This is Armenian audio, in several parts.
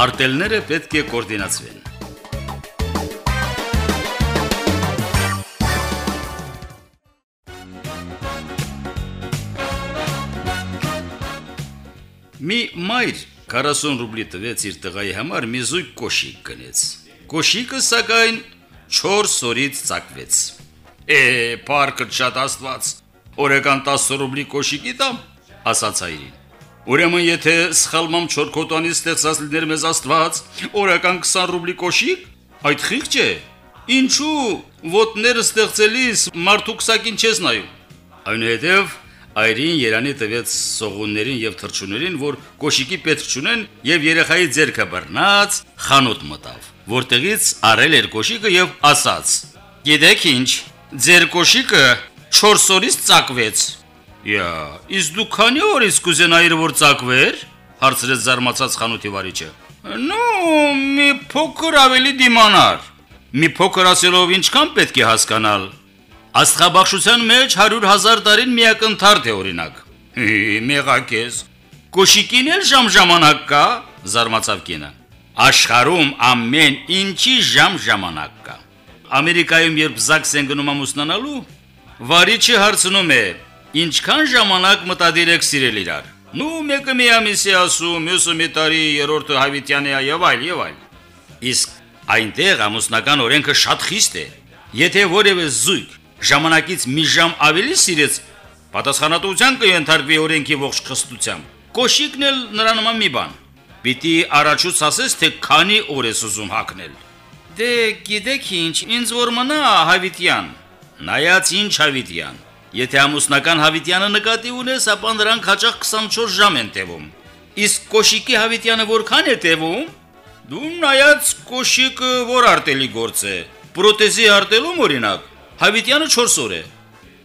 Արտելները պետք է կոորդինացվեն։ Մի մայր 40 ռուբլի տվեց իր տղայի համար մի զույգ կոշիկ գնեց։ Կոշիկը սակայն 4 օրից ցակվեց։ Է, պարկը շատ աստված։ Օրական 10 ռուբլի կոշիկի տամ, ասաց հայրին։ Ուրեմն եթե սխալմամ չորքոտանի ստեղծած լիներ մեզ աստված, օրական 20 ռուբլի կոշիկ, այդ խիղճ է։ Ինչու ոտները ստեղծելիս մարդու քսակին չես նայում։ Այնուհետև Այրին Երանի տվեց սողուններին եւ թրջուներին, որ կոշիկի պետք չունեն եւ երեխայի ձերքը բռնած խանութ մտավ, որտեղից արել էր կոշիկը եւ ասաց. «Գիտեք ինչ, ձեր կոշիկը 4 օրից ծակվեց»։ «Յա, իսկ դու քանի օրից կուզենայիր որ ծակվեր» հարցրեց զարմացած խանութի վարիչը։ «Նու, մի փոքր ավելի դիմանար»։ Մի փոքր ասելով ինչքան պետք է հասկանալ Աստղաբաշխության մեջ 100.000 տարին միակընթարթ է օրինակ։ Մեղակես։ Կոշիկին էլ ժամ ժամանակ կա, զարմացավ կինը։ Աշխարհում ամեն ինչի ժամ ժամանակ կա։ Ամերիկայում երբ զաքս են գնում ամուսնանալու, վարիչը հարցնում է. «Ինչքան ժամանակ մտադիր եք սիրել իրար»։ Նու մեկը մի ամիս է ասում, մյուսը մի տարի, երրորդը հավիտյան է եւ այլ եւ այլ։ Իսկ այնտեղ ամուսնական օրենքը շատ խիստ է։ Եթե որևէ զույգ ժամանակից մի ժամ ավելի սիրեց, պատասխանատվության կընթարկվի օրենքի ողջ խստությամբ։ Կոշիկն էլ նրա նման մի բան։ Պիտի առաջուց ասես, թե քանի օր ես ուզում հակնել։ Դե գիտեք ինչ, ինձ որ մնա Հավիտյան։ Նայած ինչ Հավիտյան։ Եթե ամուսնական Հավիտյանը նկատի ունես, ապա նրանք հաճախ 24 ժամ են տևում։ Իսկ Կոշիկի Հավիտյանը որքան է տևում։ Դու նայած Կոշիկը որ արտելի գործ է։ Պրոթեզի արտելում օրինակ Հավիտյանը 4 օր է։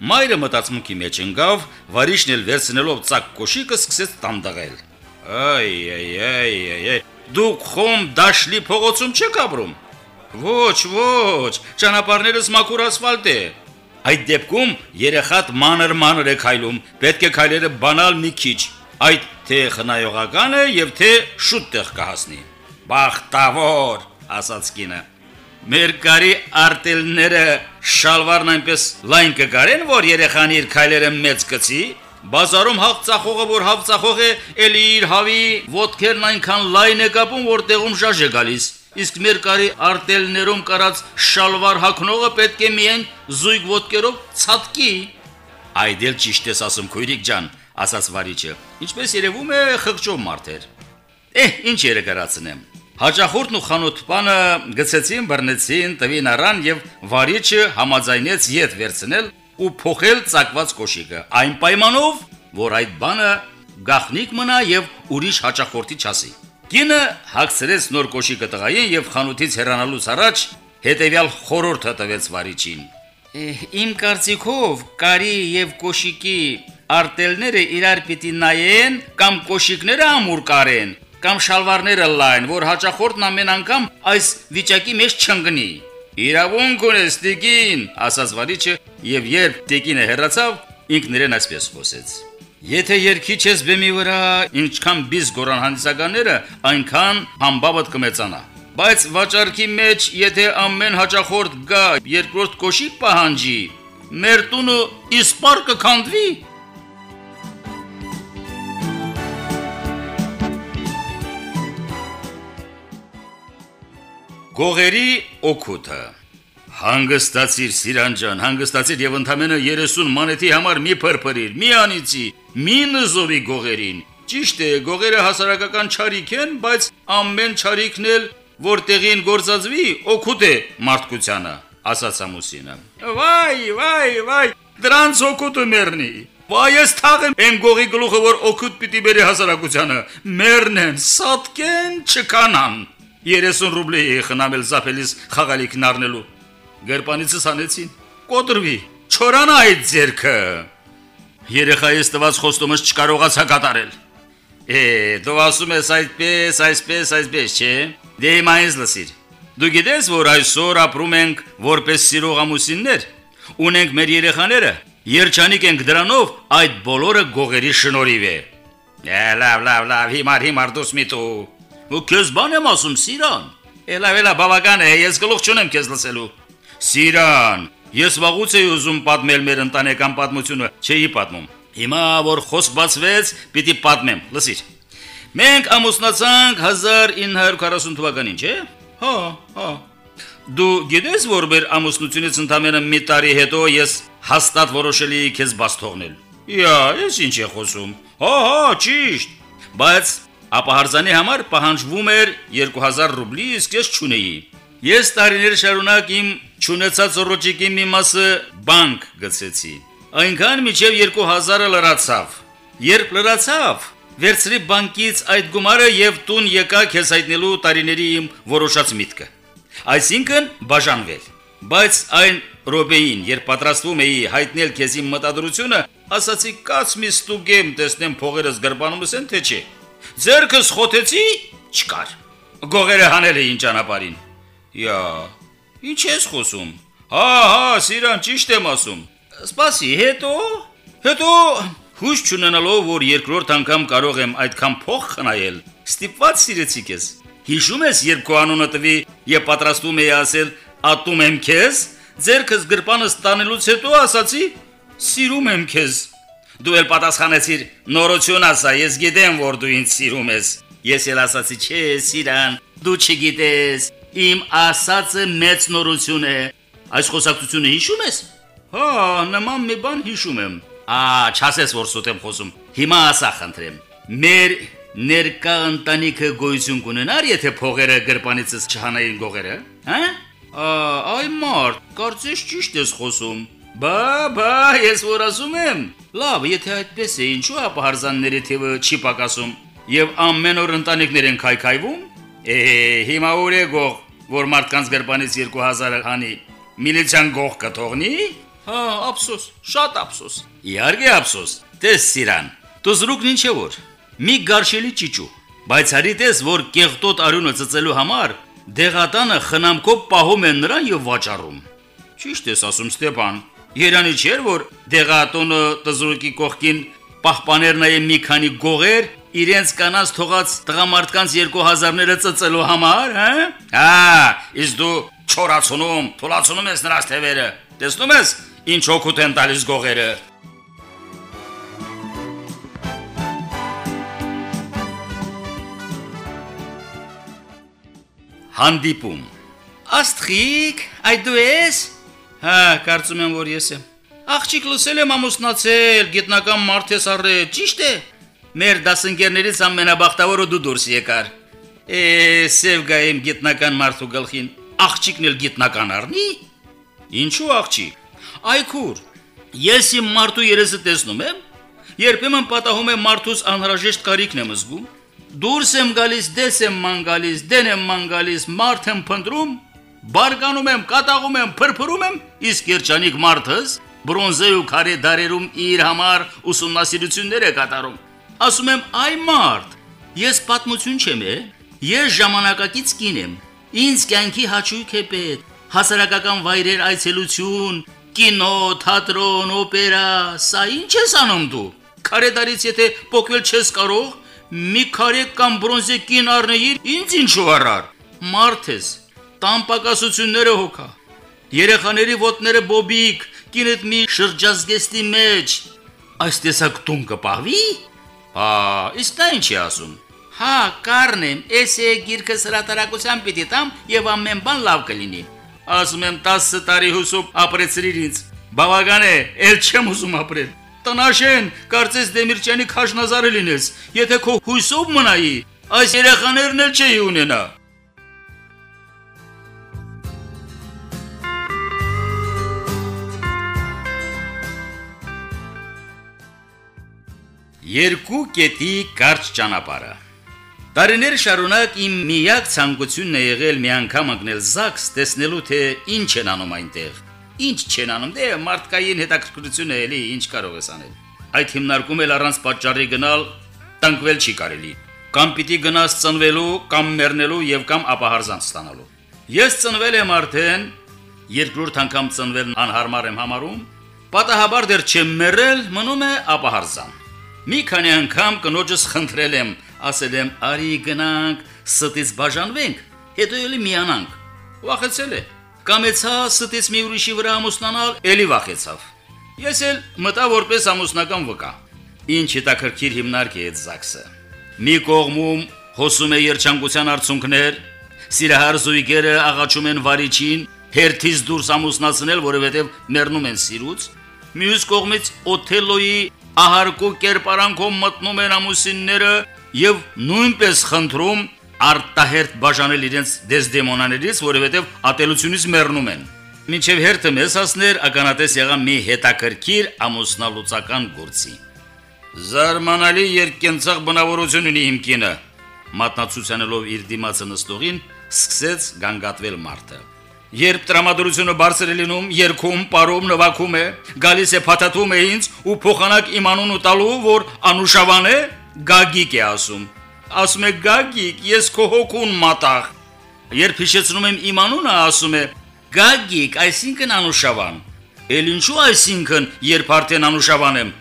Մայրը մտածմունքի մեջ ընկավ, վարիշն էլ վերցնելով ցակ կոշիկը սկսեց տանդաղել։ Այ այ այ այ դուք խոմ դաշլի փողոցում չեք ապրում։ Ոչ, ոչ, ճանապարհներս մաքուր ասֆալտ է։ Այդ դեպքում երեխատ մանր-մանր է քայլում, պետք է քայլերը բանալ մի քիչ։ Այդ թե խնայողական է եւ թե շուտ տեղ կհասնի։ Բախտավոր, ասաց կինը։ Մեր կարի արտելները շալվարն այնպես լայն կգարեն, որ երեխան իր քայլերը մեծ կցի, բազարում հավ ծախողը, որ հավ ծախող է, էլի իր հավի ոտքերն այնքան լայն է կապում, որ տեղում շաշ է գալիս։ Իսկ մեր կարի արտելներում կարած շալվար հագնողը պետք է միայն զույգ ոտքերով ցածկի։ Այդ էլ ճիշտ ես ասում, քույրիկ ջան, ասաց վարիչը։ Ինչպես երևում է, խղճով մարդ էր։ Էհ, ինչ երեգարացնեմ։ Հաճախորդն ու խանութպանը գցեցին, բռնեցին, տվին առան եւ վարիչը համաձայնեց յետ վերցնել ու փոխել ցակված կոշիկը։ Այն պայմանով, որ այդ բանը գախնիկ մնա եւ ուրիշ հաճախորդի չասի։ Կինը հագցրեց նոր կոշիկը տղային եւ խանութից հեռանալուց առաջ հետեւյալ խորհուրդը տվեց վարիչին։ Իմ կարծիքով կարի եւ կոշիկի արտելները իրար պիտի նայեն կամ կոշիկները ամուր կարեն կամ շալվարները լայն, որ հաճախորդն ամեն անգամ այս վիճակի մեջ չընկնի։ Իրավունք ունես Տիկին, ասաց վարիչը, եւ երբ Տիկինը հեռացավ, ինքն իրեն այսպես խոսեց. Եթե երկի չես բեմի վրա, ինչքան բիզ գորան հանդիսականները, այնքան համբավդ կմեծանա։ Բայց վաճառքի մեջ, եթե ամեն հաճախորդ գա երկրորդ կոշիկ պահանջի, մեր տունը իսպար կքանդվի, Գողերի օկուտը Հանգստացիր Սիրան ջան, հանգստացիր եւ ընդամենը 30 մանեթի համար մի փրփրիր, մի անիցի, մի նզովի գողերին։ Ճիշտ է, գողերը հասարակական ճարիք են, բայց ամեն ճարիքն էլ որտեղին գործածվի, օգուտ է մարդկությանը, ասաց ամուսինը։ Վայ, վայ, վայ, դրանց օգուտը մեռնի։ Վայ, ես թաղեմ այն գողի գլուխը, որ օգուտ պիտի բերի հասարակությանը։ Մեռնեն, սատկեն, չկանան։ 30 ռուբլի է խնամել զապելիս խաղալիքն առնելու։ Գրպանիցս անեցին։ Կոտրվի, չորանա այդ ձերքը։ Երեխայից տված խոստումս չկարողացա կատարել։ Է, դու ասում ես այդպես, այսպես, այսպես, չէ։ Դե մայից լսիր։ Դու գիտես, որ այսօր ապրում ենք որպես սիրող ամուսիններ։ Ունենք մեր երեխաները, երջանիկ ենք դրանով, այդ բոլորը գողերի շնորհիվ է։ Լավ, լավ, լավ, հիմար, հիմար դուս մի տու։ Ու քեզ բան եմ ասում, Սիրան։ Էլա էլա բավական է, ես գլուխ չունեմ քեզ լսելու։ Սիրան, ես վաղուց էի ուզում պատմել մեր ընտանեկան պատմությունը, չէի պատմում։ Հիմա որ խոսք բացվեց, պիտի պատմեմ, լսիր։ Մենք ամուսնացանք 1940 թվականին, չէ՞։ Հա, հա։ Դու գիտես, որ մեր ամուսնությունից ընդամենը մի տարի հետո ես հաստատ որոշելի էի քեզ բաց թողնել։ Իա, ես ինչ եմ խոսում։ Հա, հա, ճիշտ։ Բայց ապահարզանի համար պահանջվում էր 2000 ռուբլի, իսկ ես չունեի։ Ես տարիներ շարունակ իմ ճանաչած ռոճիկի մի մասը բանկ գցեցի։ Այնքան միջև 2000-ը լրացավ։ Երբ լրացավ, վերցրի բանկից այդ գումարը եւ տուն եկա քեզ հայտնելու տարիների իմ որոշած միտքը։ Այսինքն բաժանվել։ Բայց այն Ռոբեին, երբ պատրաստվում էի հայտնել քեզ իմ մտադրությունը, ասացի կաց մի ստուգեմ, տեսնեմ փողերս գրբանումս են թե չէ։ Ձերքս խոթեցի, չկար։ Գողերը հանել էին ճանապարհին։ Յա, ի՞նչ ես խոսում։ Հա, հա, սիրան, ճիշտ եմ ասում։ Սպասի, հետո, հետո հույս չունենալով, որ երկրորդ անգամ կարող եմ այդքան փող խնայել, ստիպված սիրեցի քեզ։ Հիշում ես, երբ քո անունը տվի եւ պատրաստում էի ասել ատում եմ քեզ, ձերքս գրպանս տանելուց հետո ասացի սիրում եմ քեզ։ Դու էլ պատասխանեցիր նորություն ասա, ես գիտեմ, որ դու ինձ սիրում ես։ Ես էլ ասացի, չէ, սիրան, դու չգիտես, իմ ասածը մեծ նորություն է։ Այս խոսակցությունը հիշում ես։ Հա, նման մի բան հիշում եմ։ Ա, չասես, որ սուտ եմ խոսում։ Հիմա ասա խնդրեմ։ Մեր ներկա ընտանիքը գոյություն կունենար, եթե փողերը գրպանիցս չհանային գողերը, հա? Այ մարդ, կարծես ճիշտ ես խոսում։ Բա, բա, ես որ ասում եմ։ Լավ, եթե այդպես է, ինչու ապահարզանների թիվը չի պակասում եւ ամեն օր ընտանիքներ են քայքայվում։ Է, հիմա ուր է գող, որ մարդկանց գրպանից 2000 հանի միլիցիան գող կթողնի։ Հա, ափսոս, շատ ափսոս։ Իհարկե ափսոս։ Տես սիրան, դու զրուկն ինչ է որ։ Մի գարշելի ճիճու։ Բայց հարի տես, որ կեղտոտ արյունը ծծելու համար դեղատանը խնամքով պահում են նրան եւ վաճառում։ Ճիշտ ես ասում Ստեփան։ Երանի չէր որ դեղատոնը տզրուկի կողքին պահպաներ նայեն մի քանի գողեր իրենց կանած թողած տղամարդկանց 2000-ները ծծելու համար, հա? Հա, իսկ դու չորացնում, թոլացնում ես նրանց թևերը։ Տեսնում ես, ինչ օգուտ են տալիս գողերը։ Հանդիպում Աստղիկ, այդ դու ես։ Հա, կարծում եմ, որ ես եմ։ Աղջիկ լսել եմ ամուսնացել, գիտնական մարդ ես առել, ճիշտ է։ Մեր դասընկերներից ամենաբախտավորը դու դուրս եկար։ Է, սև գայեմ գիտնական մարդու գլխին։ Աղջիկն էլ գիտնական առնի։ Ինչու աղջիկ։ Այքուր։ Ես իմ մարդու երեսը տեսնում եմ, երբեմն պատահում է մարդուս անհրաժեշտ կարիքն եմ զգում դուրս եմ գալիս, դես եմ ման գալիս, դեն եմ ման գալիս, մարդ եմ փնտրում, բարգանում եմ, կատաղում եմ, փրփրում եմ, իսկ երջանիկ մարդս բրոնզե ու քարե դարերում իր համար ուսումնասիրություններ է կատարում։ Ասում եմ, այ մարդ, ես պատմություն չեմ է, ես ժամանակակից կին եմ։ Ինձ կյանքի հաճույք է պետք, հասարակական վայրեր այցելություն, կինո, թատրոն, օպերա, սա ինչ ես անում դու։ Քարեդարից եթե փոկվել չես կարող, մի քարե կամ բրոնզե կին առնեիր, ինձ ինչու առար։ Մարդ ես, տամպակասությունները հոգա։ Երեխաների ոտները բոբիկ, կինդ մի շրջազգեստի մեջ։ Այս տեսակ տուն կպահվի։ Հա, իսկ դա ինչ է ասում։ Հա, կառնեմ, էս է գիրքը սրատարակության պիտի տամ եւ ամեն բան լավ կլինի։ Ասում եմ 10 տարի հուսով ապրեցրիր ինձ։ Բավական է, ել չեմ ուզում ապրել։ Տնաշեն, կարծես Դեմիրճյանի քաշնազարը լինես, եթե քո հույսով մնայի, այս երեխաներն էլ չէի ունենա։ Երկու կետի կարճ ճանապարհը Տարիներ շարունակ իմ միակ ցանկությունն է եղել մի անգամ անգնել Զաքս տեսնելու թե ինչ են անում այնտեղ Ինչ չեն անում, դե մարդկային հետաքրքրություն է էլի, ինչ կարող ես անել։ Այդ հիմնարկում էլ առանց պատճառի գնալ տնկվել չի կարելի։ Կամ պիտի գնաս ծնվելու, կամ մեռնելու եւ կամ ապահարզան ստանալու։ Ես ծնվել եմ արդեն, երկրորդ անգամ ծնվելն անհարմար եմ համարում, պատահաբար դեռ չեմ մեռել, մնում է ապահարզան։ Մի քանի անգամ կնոջս խնդրել եմ, ասել եմ՝ «Արի գնանք, ստից բաժանվենք, հետո էլի միանանք։ Վախեցել է։ Կամեցա ստից մի ուրիշի վրա ամուսնանալ, էլի վախեցավ։ Ես էլ մտա որպես ամուսնական վկա։ Ինչ հետաքրքիր հիմնարկ է այդ զաքսը։ Մի կողմում հոսում է երջանկության արցունքներ, սիրահար զույգերը աղաչում են վարիչին հերթից դուրս ամուսնացնել, որովհետև մեռնում են սիրուց։ Մյուս կողմից Օթելոյի ահարկու կերպարանքով մտնում են ամուսինները եւ նույնպես խնդրում արտահերտ բաժանել իրենց դեսդեմոնաներից, որովհետև ատելությունից մեռնում են։ Մինչև հերթը մեզ հասներ ականատես եղա մի հետաքրքիր ամուսնալուծական գործի։ Զարմանալի երկենցաղ բնավորություն ունի իմ կինը, մատնացուցանելով իր դիմացը նստողին, սկսեց գանգատվել մարդը։ Երբ տրամադրությունը բարձր է լինում, երկում, ապարում, նվակում է, գալիս է փաթաթում է ինձ ու փոխանակ իմանուն ու տալու, որ անուշավան է, գագիկ է ասում։ Ասում է գագիկ, ես քո հոգուն մատաղ։ Երբ հիշեցնում եմ իմանունը, ասում է գագիկ, այսինքն անուշավան։ Էլ ինչու այսինքն, երբ արդեն անուշավան եմ։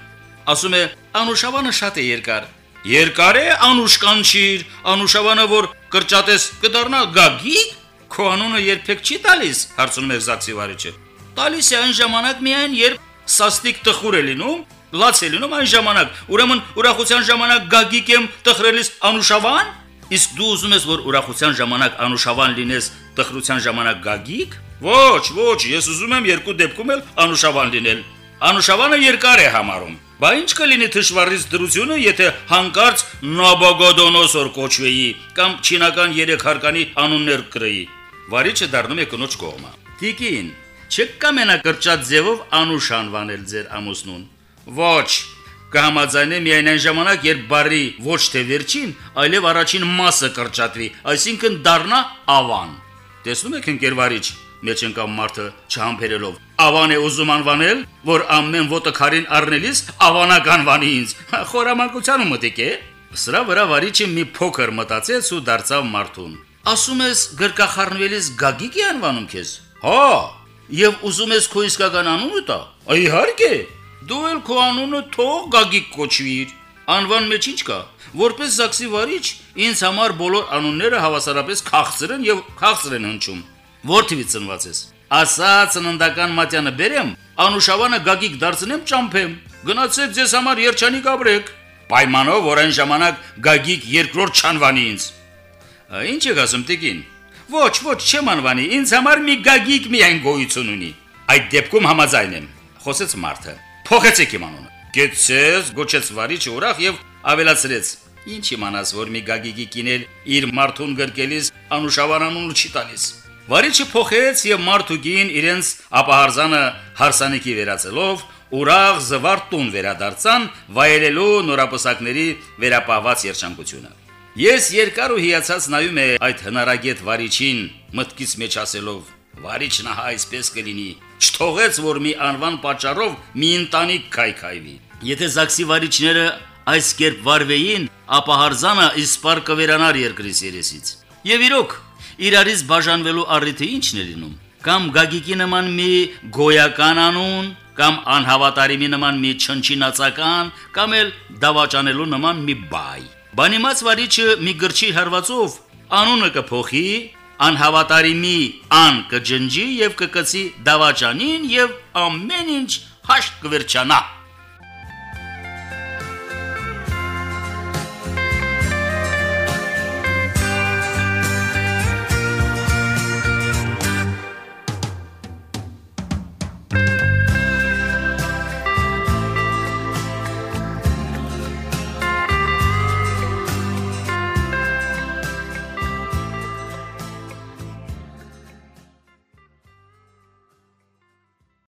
Ասում է անուշավանը շատ է երկար։ Երկար է անուշկանչիր, անուշավանը որ կրճատես կդառնա գագիկ Քո անունը երբեք չի տալիս, հարցնում է Զաքսի վարիչը։ Տալիս է այն ժամանակ միայն, երբ սաստիկ տխուր է լինում, լաց է լինում այն ժամանակ։ Ուրեմն ուրախության ժամանակ գագիկ եմ տխրելիս անուշավան։ Իսկ դու ուզում ես, որ ուրախության ժամանակ անուշավան լինես, տխրության ժամանակ գագիկ։ Ոչ, ոչ, ես ուզում եմ երկու դեպքում էլ անուշավան լինել։ Անուշավանը երկար է համարում։ Բա ինչ կլինի թշվառից դրությունը, եթե հանկարծ Նաբագոդոնոսոր կոչվեի կամ չինական երեք հարկանի անուններ կրեի։ Վարիչը դառնում է կնոջ կողմը։ Տիկին, չկա մենակրճատ ձևով անուշ անվանել ձեր ամուսնուն։ Ոչ, կհամաձայնե միայն այն ժամանակ, երբ բարի ոչ թե վերջին, այլև առաջին մասը կրճատվի, այսինքն դառնա ավան։ Տեսնում եք ընկերվարիչ, մեջ ընկավ մարդը չհամբերելով։ Ավան է ուզում անվանել, որ ամեն ոտը քարին առնելիս ավանական վանի ինձ։ Խորամանկության մտիկ է։ Սրա վրա վարիչը մի փոքր մտածեց ու դարձավ մարդուն։ Ասում ես գրկախառնվելիս Գագիկ է անվանում քեզ։ Հա, եւ ուզում ես քո իսկական անունը տա։ Իհարկե։ Դու էլ քո անունը թող Գագիկ կոչվիր։ Անվան մեջ ինչ կա։ Որպես Զաքսի վարիչ, ինձ համար բոլոր անունները հավասարապես քաղցր են եւ քաղցր են հնչում։ Որթիվից ծնված ես։ Ասա ծննդական մատյանը բերեմ, անուշավանը Գագիկ դարձնեմ ճամփեմ։ Գնացեք ձեզ համար երջանիկ ապրեք։ Պայմանով, որ այն ժամանակ Գագիկ երկրորդ չանվանի ինձ։ Ինչ եք ասում տիկին։ Ոչ, ոչ, չեմ անվանի, ինձ համար մի գագիկ միայն գոյություն ունի։ Այդ դեպքում համաձայն եմ, խոսեց Մարթը։ Փոխեցեք իմ անունը։ Գեցես, գոչեց վարիչը ուրախ եւ ավելացրեց. Ինչ իմանաս, որ մի գագիկի կինել իր մարդուն գրկելիս անուշավանանուն չի տալիս։ Վարիչը փոխեց եւ մարդուկին իրենց ապահարզանը հարսանիքի վերածելով ուրախ զվարթ տուն վերադարձան վայելելու նորապսակների վերապահված երջանկությունը։ Ես երկար ու հիացած նայում եմ այդ հնարագետ վարիչին, մտքից մեջ ասելով. Վարիչն ահա այսպես կլինի։ Չթողեց, որ մի անվան պատճառով մի ընտանիք քայքայվի։ Եթե Զաքսի վարիչները այս կերպ վարվեին, ապա հարձանը իսպար կվերանար երկրից երեսից։ Եվ իրոք, իրարից բաժանվելու առիթը ի՞նչն է լինում։ Կամ գագիկի նման մի գոյական անուն, կամ անհավատարիմի նման մի չնչինացական, կամ էլ դավաճանելու նման մի բայ։ Բանիմաց վարիչը մի գրչի հարվածով անունը կփոխի, անհավատարիմի ան կջնջի եւ կկցի դավաճանին եւ ամեն ինչ հաշտ կվերջանա։